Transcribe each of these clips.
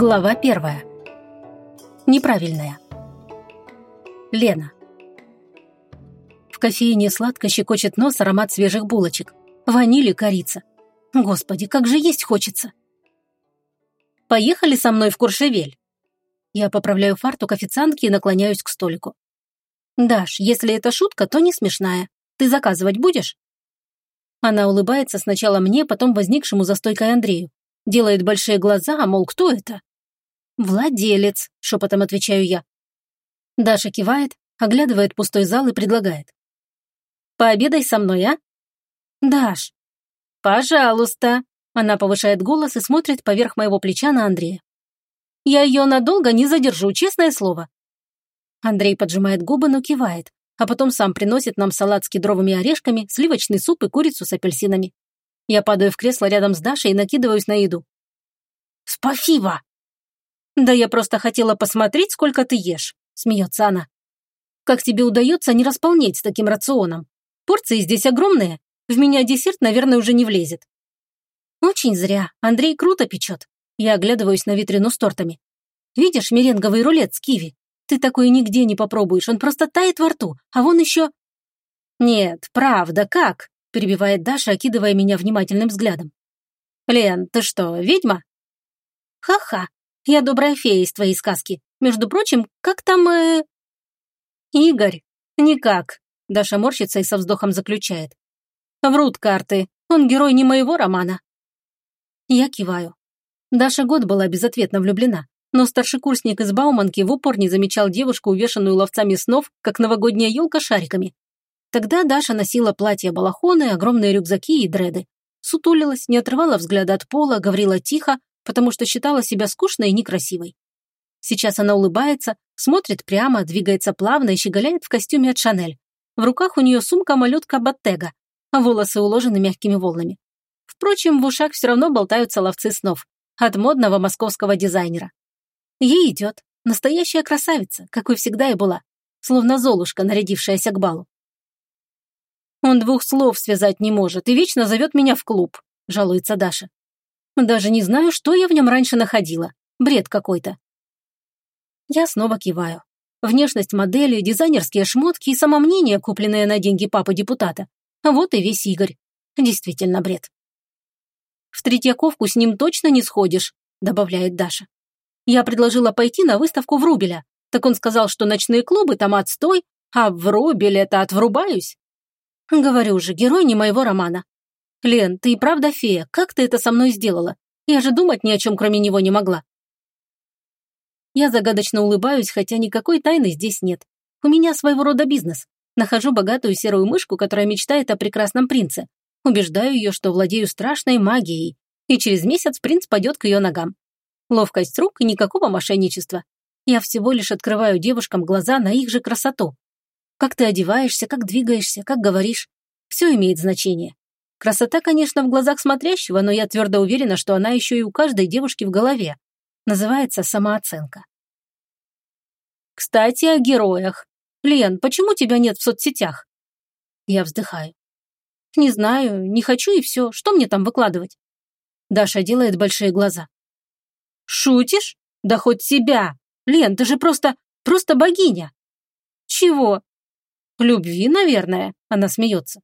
Глава первая. Неправильная. Лена. В кофейне сладко щекочет нос аромат свежих булочек. Ваниль и корица. Господи, как же есть хочется. Поехали со мной в Куршевель. Я поправляю фартук официантки и наклоняюсь к столику. Даш, если это шутка, то не смешная. Ты заказывать будешь? Она улыбается сначала мне, потом возникшему за стойкой Андрею. Делает большие глаза, мол, кто это? «Владелец», — шепотом отвечаю я. Даша кивает, оглядывает пустой зал и предлагает. «Пообедай со мной, а?» «Даш». «Пожалуйста», — она повышает голос и смотрит поверх моего плеча на Андрея. «Я ее надолго не задержу, честное слово». Андрей поджимает губы, но кивает, а потом сам приносит нам салат с кедровыми орешками, сливочный суп и курицу с апельсинами. Я падаю в кресло рядом с Дашей и накидываюсь на еду. «Спасибо!» «Да я просто хотела посмотреть, сколько ты ешь», – смеется она. «Как тебе удается не располнеть с таким рационом? Порции здесь огромные. В меня десерт, наверное, уже не влезет». «Очень зря. Андрей круто печет». Я оглядываюсь на витрину с тортами. «Видишь меренговый рулет с киви? Ты такой нигде не попробуешь, он просто тает во рту, а вон еще...» «Нет, правда, как?» – перебивает Даша, окидывая меня внимательным взглядом. «Лен, ты что, ведьма?» «Ха-ха, я добрая фея из твоей сказки. Между прочим, как там, э...» «Игорь? Никак», – Даша морщится и со вздохом заключает. «Врут карты. Он герой не моего романа». Я киваю. Даша год была безответно влюблена, но старшекурсник из Бауманки в упор не замечал девушку, увешанную ловцами снов, как новогодняя елка шариками. Тогда Даша носила платья-балахоны, огромные рюкзаки и дреды. Сутулилась, не отрывала взгляда от пола, говорила тихо, потому что считала себя скучной и некрасивой. Сейчас она улыбается, смотрит прямо, двигается плавно и щеголяет в костюме от Шанель. В руках у нее сумка-малютка Баттега, а волосы уложены мягкими волнами. Впрочем, в ушах все равно болтаются ловцы снов от модного московского дизайнера. Ей идет. Настоящая красавица, какой всегда и была. Словно золушка, нарядившаяся к балу. «Он двух слов связать не может и вечно зовет меня в клуб», – жалуется Даша. Даже не знаю, что я в нем раньше находила. Бред какой-то. Я снова киваю. Внешность модели, дизайнерские шмотки и самомнение, купленное на деньги папы-депутата. Вот и весь Игорь. Действительно бред. «В Третьяковку с ним точно не сходишь», добавляет Даша. Я предложила пойти на выставку в Рубеля. Так он сказал, что ночные клубы там отстой, а в Рубеле-то отврубаюсь. Говорю же, герой не моего романа. «Лен, ты и правда фея. Как ты это со мной сделала? Я же думать ни о чем кроме него не могла». Я загадочно улыбаюсь, хотя никакой тайны здесь нет. У меня своего рода бизнес. Нахожу богатую серую мышку, которая мечтает о прекрасном принце. Убеждаю ее, что владею страшной магией. И через месяц принц пойдет к ее ногам. Ловкость рук и никакого мошенничества. Я всего лишь открываю девушкам глаза на их же красоту. Как ты одеваешься, как двигаешься, как говоришь. Все имеет значение. Красота, конечно, в глазах смотрящего, но я твердо уверена, что она еще и у каждой девушки в голове. Называется самооценка. Кстати, о героях. Лен, почему тебя нет в соцсетях? Я вздыхаю. Не знаю, не хочу и все. Что мне там выкладывать? Даша делает большие глаза. Шутишь? Да хоть себя. Лен, ты же просто, просто богиня. Чего? Любви, наверное, она смеется.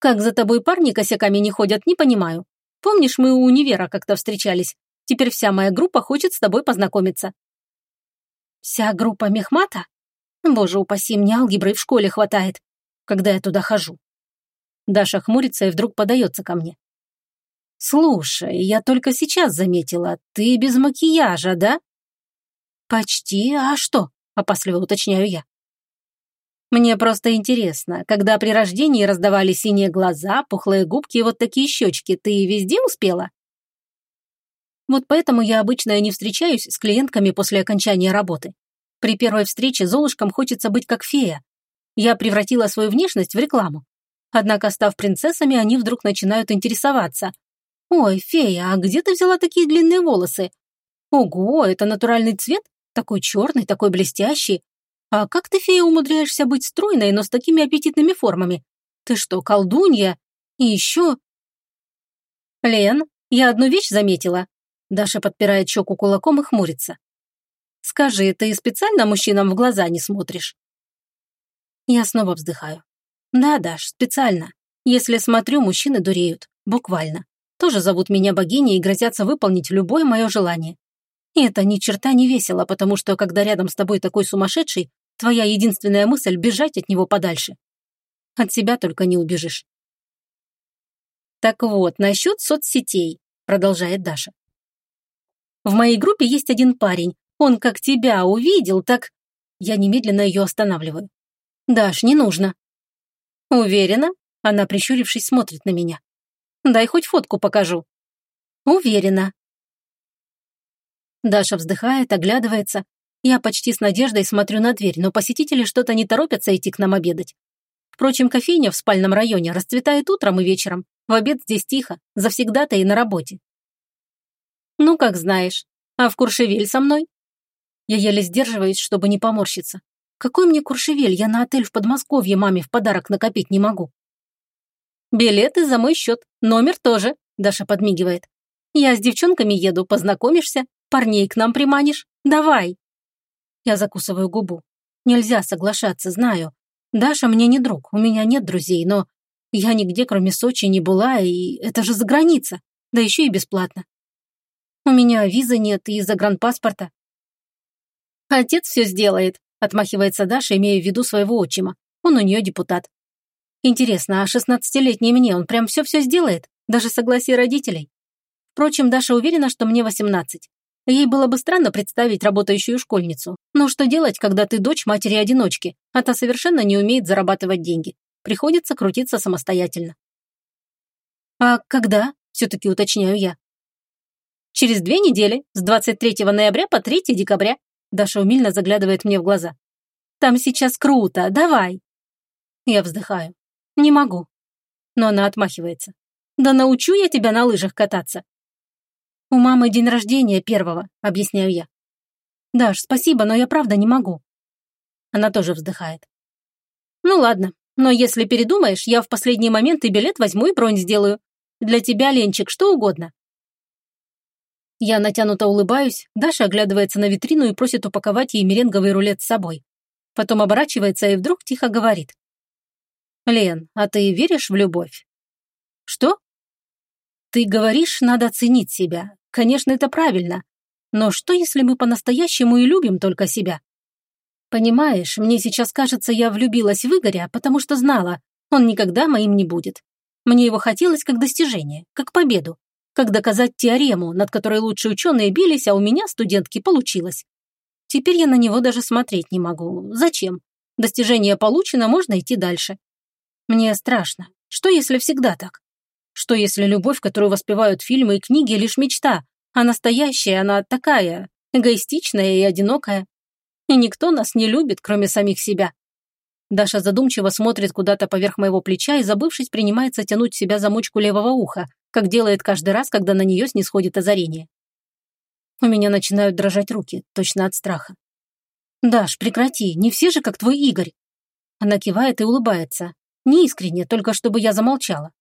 Как за тобой парни косяками не ходят, не понимаю. Помнишь, мы у универа как-то встречались? Теперь вся моя группа хочет с тобой познакомиться». «Вся группа мехмата? Боже упаси, мне алгебры в школе хватает, когда я туда хожу». Даша хмурится и вдруг подается ко мне. «Слушай, я только сейчас заметила, ты без макияжа, да?» «Почти, а что?» – опасливо уточняю я. Мне просто интересно, когда при рождении раздавали синие глаза, пухлые губки и вот такие щечки, ты везде успела? Вот поэтому я обычно не встречаюсь с клиентками после окончания работы. При первой встрече золушкам хочется быть как фея. Я превратила свою внешность в рекламу. Однако, став принцессами, они вдруг начинают интересоваться. «Ой, фея, а где ты взяла такие длинные волосы? Ого, это натуральный цвет? Такой черный, такой блестящий. «А как ты, фея, умудряешься быть стройной, но с такими аппетитными формами? Ты что, колдунья? И еще...» «Лен, я одну вещь заметила». Даша подпирает щеку кулаком и хмурится. «Скажи, ты специально мужчинам в глаза не смотришь?» Я снова вздыхаю. «Да, Даш, специально. Если смотрю, мужчины дуреют. Буквально. Тоже зовут меня богиней и грозятся выполнить любое мое желание. И это ни черта не весело, потому что, когда рядом с тобой такой сумасшедший, твоя единственная мысль – бежать от него подальше. От себя только не убежишь. Так вот, насчет соцсетей, продолжает Даша. В моей группе есть один парень. Он как тебя увидел, так... Я немедленно ее останавливаю. Даш, не нужно. Уверена? Она, прищурившись, смотрит на меня. Дай хоть фотку покажу. Уверена. Даша вздыхает, оглядывается. Я почти с надеждой смотрю на дверь, но посетители что-то не торопятся идти к нам обедать. Впрочем, кофейня в спальном районе расцветает утром и вечером. В обед здесь тихо, завсегда-то и на работе. Ну, как знаешь. А в Куршевель со мной? Я еле сдерживаюсь, чтобы не поморщиться. Какой мне Куршевель? Я на отель в Подмосковье маме в подарок накопить не могу. Билеты за мой счет, номер тоже, Даша подмигивает. Я с девчонками еду, познакомишься, парней к нам приманишь. Давай. Я закусываю губу. Нельзя соглашаться, знаю. Даша мне не друг, у меня нет друзей, но я нигде, кроме Сочи, не была, и это же за граница, да еще и бесплатно. У меня визы нет и загранпаспорта. Отец все сделает, отмахивается Даша, имея в виду своего отчима. Он у нее депутат. Интересно, а шестнадцатилетний мне он прям все-все сделает? Даже согласие родителей? Впрочем, Даша уверена, что мне восемнадцать. Ей было бы странно представить работающую школьницу. Но что делать, когда ты дочь матери-одиночки, а та совершенно не умеет зарабатывать деньги? Приходится крутиться самостоятельно. «А когда?» – все-таки уточняю я. «Через две недели, с 23 ноября по 3 декабря», Даша умильно заглядывает мне в глаза. «Там сейчас круто, давай!» Я вздыхаю. «Не могу». Но она отмахивается. «Да научу я тебя на лыжах кататься». «У мамы день рождения первого», — объясняю я. «Даш, спасибо, но я правда не могу». Она тоже вздыхает. «Ну ладно, но если передумаешь, я в последний момент и билет возьму и бронь сделаю. Для тебя, Ленчик, что угодно». Я натянуто улыбаюсь, Даша оглядывается на витрину и просит упаковать ей меренговый рулет с собой. Потом оборачивается и вдруг тихо говорит. «Лен, а ты веришь в любовь?» «Что?» «Ты говоришь, надо ценить себя. Конечно, это правильно. Но что, если мы по-настоящему и любим только себя? Понимаешь, мне сейчас кажется, я влюбилась в Игоря, потому что знала, он никогда моим не будет. Мне его хотелось как достижение, как победу, как доказать теорему, над которой лучшие ученые бились, а у меня, студентки, получилось. Теперь я на него даже смотреть не могу. Зачем? Достижение получено, можно идти дальше. Мне страшно. Что, если всегда так? Что, если любовь, которую воспевают фильмы и книги, лишь мечта, а настоящая она такая, эгоистичная и одинокая? И никто нас не любит, кроме самих себя. Даша задумчиво смотрит куда-то поверх моего плеча и, забывшись, принимается тянуть себя за мочку левого уха, как делает каждый раз, когда на нее снисходит озарение. У меня начинают дрожать руки, точно от страха. «Даш, прекрати, не все же, как твой Игорь». Она кивает и улыбается, не искренне, только чтобы я замолчала.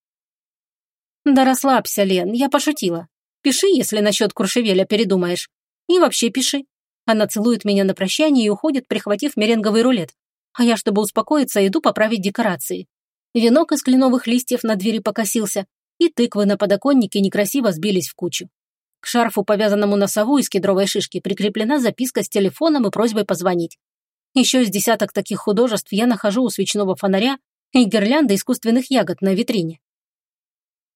Да расслабься, Лен, я пошутила. Пиши, если насчет Куршевеля передумаешь. И вообще пиши. Она целует меня на прощание и уходит, прихватив меренговый рулет. А я, чтобы успокоиться, иду поправить декорации. Венок из кленовых листьев на двери покосился, и тыквы на подоконнике некрасиво сбились в кучу. К шарфу, повязанному на сову из кедровой шишки, прикреплена записка с телефоном и просьбой позвонить. Еще с десяток таких художеств я нахожу у свечного фонаря и гирлянда искусственных ягод на витрине.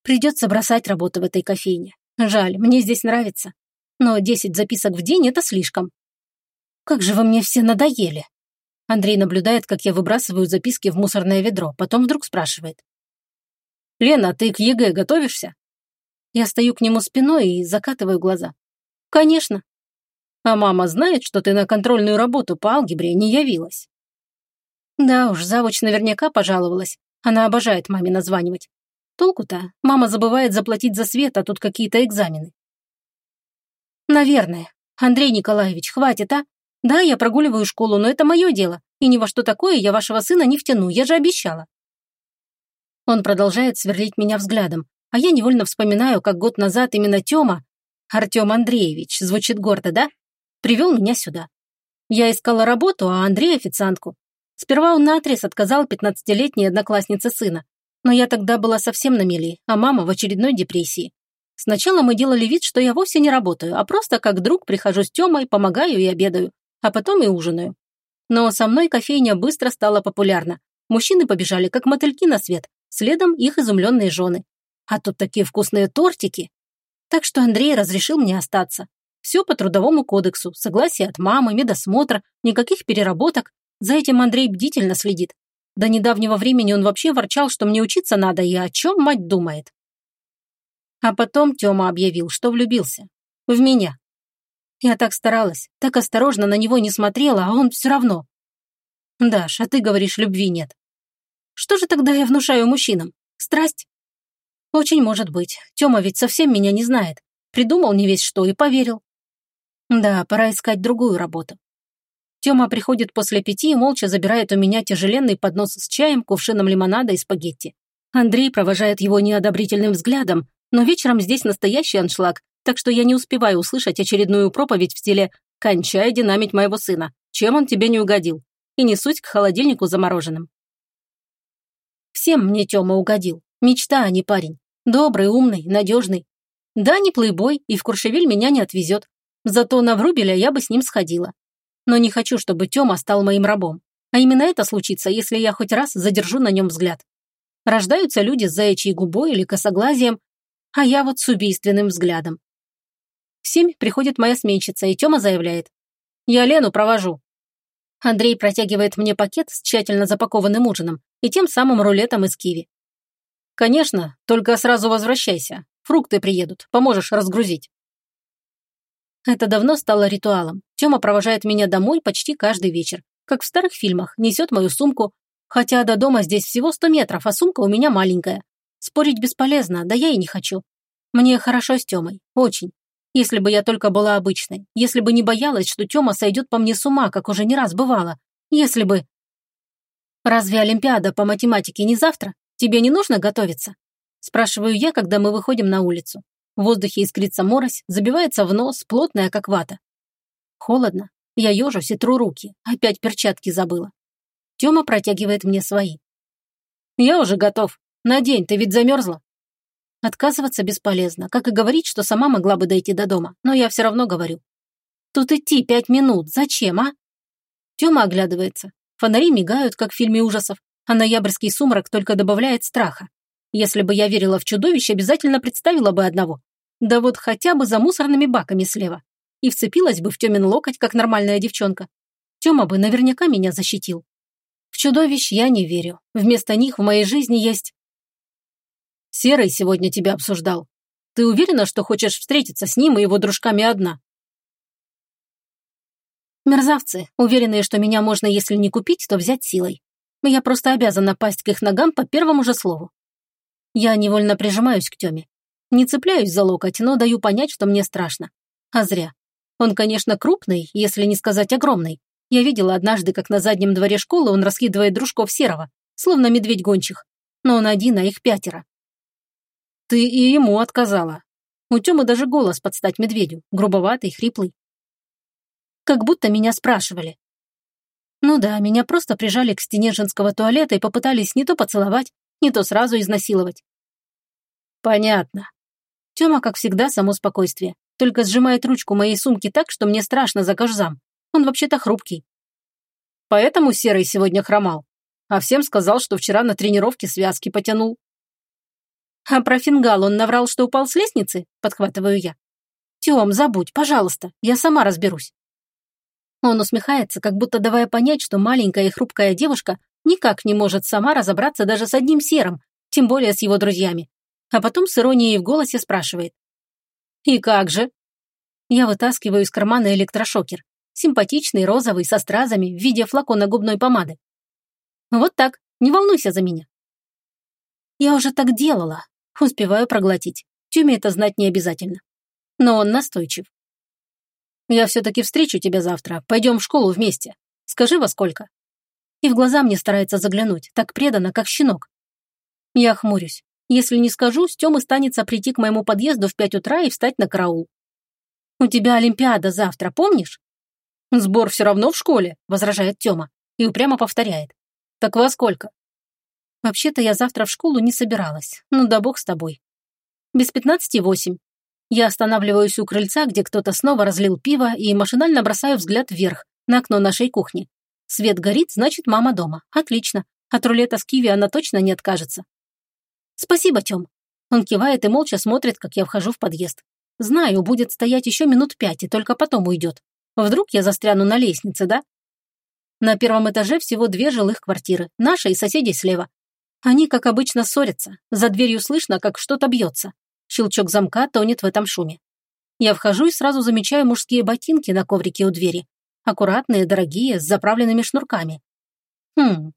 Придется бросать работу в этой кофейне. Жаль, мне здесь нравится. Но десять записок в день – это слишком. Как же вы мне все надоели. Андрей наблюдает, как я выбрасываю записки в мусорное ведро, потом вдруг спрашивает. «Лена, ты к ЕГЭ готовишься?» Я стою к нему спиной и закатываю глаза. «Конечно». «А мама знает, что ты на контрольную работу по алгебре не явилась?» Да уж, завуч наверняка пожаловалась. Она обожает маме названивать. Толку-то? Мама забывает заплатить за свет, а тут какие-то экзамены. Наверное. Андрей Николаевич, хватит, а? Да, я прогуливаю школу, но это мое дело. И ни во что такое я вашего сына не втяну, я же обещала. Он продолжает сверлить меня взглядом, а я невольно вспоминаю, как год назад именно Тёма... Артем Андреевич, звучит гордо, да? Привел меня сюда. Я искала работу, а Андрей – официантку. Сперва он наотрез отказал пятнадцатилетней однокласснице сына. Но я тогда была совсем на мели, а мама в очередной депрессии. Сначала мы делали вид, что я вовсе не работаю, а просто как друг прихожу с Тёмой, помогаю и обедаю, а потом и ужинаю. Но со мной кофейня быстро стала популярна. Мужчины побежали, как мотыльки на свет, следом их изумленные жены. А тут такие вкусные тортики. Так что Андрей разрешил мне остаться. Все по трудовому кодексу, согласие от мамы, медосмотр, никаких переработок. За этим Андрей бдительно следит. До недавнего времени он вообще ворчал, что мне учиться надо и о чем мать думает. А потом Тёма объявил, что влюбился. В меня. Я так старалась, так осторожно на него не смотрела, а он все равно. Даш, а ты говоришь, любви нет. Что же тогда я внушаю мужчинам? Страсть? Очень может быть. Тёма ведь совсем меня не знает. Придумал не весь что и поверил. Да, пора искать другую работу. Тёма приходит после пяти и молча забирает у меня тяжеленный поднос с чаем, кувшином лимонада и спагетти. Андрей провожает его неодобрительным взглядом, но вечером здесь настоящий аншлаг, так что я не успеваю услышать очередную проповедь в стиле «Кончай динамить моего сына, чем он тебе не угодил?» и несусь к холодильнику замороженным. Всем мне Тёма угодил. Мечта, а не парень. Добрый, умный, надежный. Да, не плейбой, и в Куршевель меня не отвезет. Зато на Врубеля я бы с ним сходила. Но не хочу, чтобы Тёма стал моим рабом. А именно это случится, если я хоть раз задержу на нем взгляд. Рождаются люди с заячьей губой или косоглазием, а я вот с убийственным взглядом. В семь приходит моя сменщица, и Тёма заявляет. «Я Лену провожу». Андрей протягивает мне пакет с тщательно запакованным ужином и тем самым рулетом из киви. «Конечно, только сразу возвращайся. Фрукты приедут, поможешь разгрузить». Это давно стало ритуалом. Тёма провожает меня домой почти каждый вечер. Как в старых фильмах, несет мою сумку. Хотя до дома здесь всего сто метров, а сумка у меня маленькая. Спорить бесполезно, да я и не хочу. Мне хорошо с Тёмой, очень. Если бы я только была обычной, если бы не боялась, что Тёма сойдет по мне с ума, как уже не раз бывало, если бы... «Разве Олимпиада по математике не завтра? Тебе не нужно готовиться?» Спрашиваю я, когда мы выходим на улицу. В воздухе искрится морось, забивается в нос, плотная, как вата. Холодно. Я ежусь и тру руки. Опять перчатки забыла. Тёма протягивает мне свои. «Я уже готов», Надень, ты ведь замерзла. Отказываться бесполезно, как и говорить, что сама могла бы дойти до дома, но я все равно говорю. Тут идти пять минут, зачем, а? Тёма оглядывается. Фонари мигают, как в фильме ужасов, а ноябрьский сумрак только добавляет страха. Если бы я верила в чудовище, обязательно представила бы одного. Да вот хотя бы за мусорными баками слева. И вцепилась бы в Тёмин локоть, как нормальная девчонка. Тёма бы наверняка меня защитил. В чудовищ я не верю. Вместо них в моей жизни есть Серый сегодня тебя обсуждал. Ты уверена, что хочешь встретиться с ним и его дружками одна?» Мерзавцы, уверенные, что меня можно, если не купить, то взять силой. Я просто обязана пасть к их ногам по первому же слову. Я невольно прижимаюсь к Тёме. Не цепляюсь за локоть, но даю понять, что мне страшно. А зря. Он, конечно, крупный, если не сказать огромный. Я видела однажды, как на заднем дворе школы он раскидывает дружков серого, словно медведь гончих. Но он один, а их пятеро. Ты и ему отказала. У Тёмы даже голос под стать медведю, грубоватый, хриплый. Как будто меня спрашивали. Ну да, меня просто прижали к стене женского туалета и попытались не то поцеловать, не то сразу изнасиловать. Понятно. Тёма, как всегда, само спокойствие. Только сжимает ручку моей сумки так, что мне страшно за кожзам. Он вообще-то хрупкий. Поэтому Серый сегодня хромал. А всем сказал, что вчера на тренировке связки потянул. А про фингал он наврал, что упал с лестницы? Подхватываю я. Тём, забудь, пожалуйста, я сама разберусь. Он усмехается, как будто давая понять, что маленькая и хрупкая девушка никак не может сама разобраться даже с одним серым, тем более с его друзьями. А потом с иронией в голосе спрашивает. «И как же?» Я вытаскиваю из кармана электрошокер. Симпатичный, розовый, со стразами, в виде флакона губной помады. Вот так, не волнуйся за меня. Я уже так делала, Успеваю проглотить. Тюме это знать не обязательно. Но он настойчив. «Я все-таки встречу тебя завтра. Пойдем в школу вместе. Скажи, во сколько?» И в глаза мне старается заглянуть, так преданно, как щенок. Я хмурюсь. Если не скажу, с Тёмы станется прийти к моему подъезду в пять утра и встать на караул. У тебя Олимпиада завтра, помнишь?» «Сбор все равно в школе», — возражает Тёма и упрямо повторяет. «Так во сколько?» «Вообще-то я завтра в школу не собиралась. Ну да бог с тобой. Без пятнадцати восемь. Я останавливаюсь у крыльца, где кто-то снова разлил пиво, и машинально бросаю взгляд вверх, на окно нашей кухни. Свет горит, значит, мама дома. Отлично. От рулета с киви она точно не откажется. «Спасибо, Тём». Он кивает и молча смотрит, как я вхожу в подъезд. Знаю, будет стоять еще минут пять, и только потом уйдет. Вдруг я застряну на лестнице, да? На первом этаже всего две жилых квартиры, наша и соседей слева. Они, как обычно, ссорятся. За дверью слышно, как что-то бьется. Щелчок замка тонет в этом шуме. Я вхожу и сразу замечаю мужские ботинки на коврике у двери. Аккуратные, дорогие, с заправленными шнурками. Хм.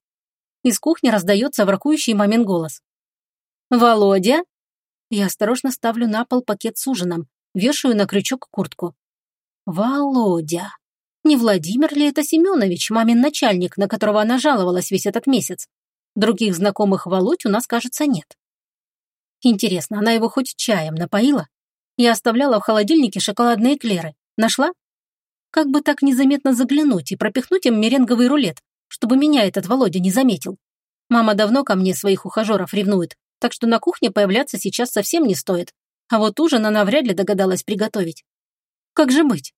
Из кухни раздается воркующий мамин голос. «Володя?» Я осторожно ставлю на пол пакет с ужином, вешаю на крючок куртку. Володя. Не Владимир ли это Семенович, мамин начальник, на которого она жаловалась весь этот месяц? Других знакомых Володь у нас, кажется, нет. Интересно, она его хоть чаем напоила? Я оставляла в холодильнике шоколадные эклеры. Нашла? Как бы так незаметно заглянуть и пропихнуть им меренговый рулет, чтобы меня этот Володя не заметил. Мама давно ко мне своих ухажеров ревнует, так что на кухне появляться сейчас совсем не стоит. А вот ужин она вряд ли догадалась приготовить. Как же быть?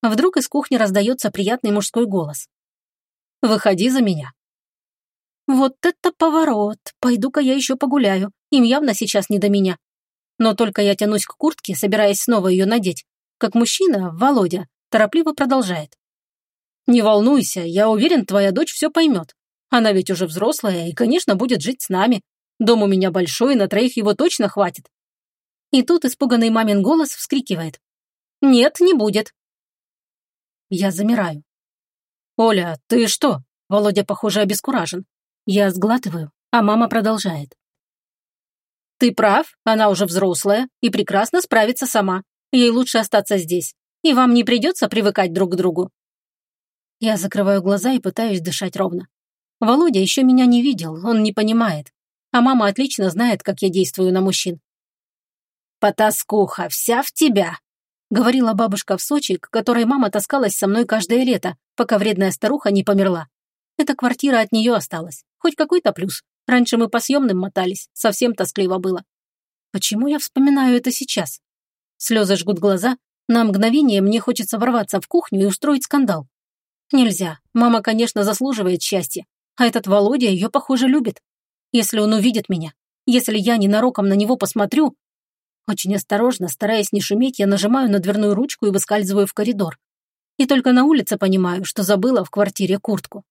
Вдруг из кухни раздается приятный мужской голос. «Выходи за меня». Вот это поворот. Пойду-ка я еще погуляю. Им явно сейчас не до меня. Но только я тянусь к куртке, собираясь снова ее надеть, как мужчина, Володя, торопливо продолжает. «Не волнуйся, я уверен, твоя дочь все поймет. Она ведь уже взрослая и, конечно, будет жить с нами. Дом у меня большой, на троих его точно хватит». И тут испуганный мамин голос вскрикивает. «Нет, не будет». Я замираю. «Оля, ты что?» Володя, похоже, обескуражен. Я сглатываю, а мама продолжает. «Ты прав, она уже взрослая и прекрасно справится сама. Ей лучше остаться здесь, и вам не придется привыкать друг к другу». Я закрываю глаза и пытаюсь дышать ровно. Володя еще меня не видел, он не понимает а мама отлично знает, как я действую на мужчин. «Потаскуха, вся в тебя!» — говорила бабушка в Сочи, к которой мама таскалась со мной каждое лето, пока вредная старуха не померла. Эта квартира от нее осталась. Хоть какой-то плюс. Раньше мы по съемным мотались, совсем тоскливо было. Почему я вспоминаю это сейчас? Слезы жгут глаза, на мгновение мне хочется ворваться в кухню и устроить скандал. Нельзя. Мама, конечно, заслуживает счастья. А этот Володя ее, похоже, любит. Если он увидит меня, если я ненароком на него посмотрю... Очень осторожно, стараясь не шуметь, я нажимаю на дверную ручку и выскальзываю в коридор. И только на улице понимаю, что забыла в квартире куртку.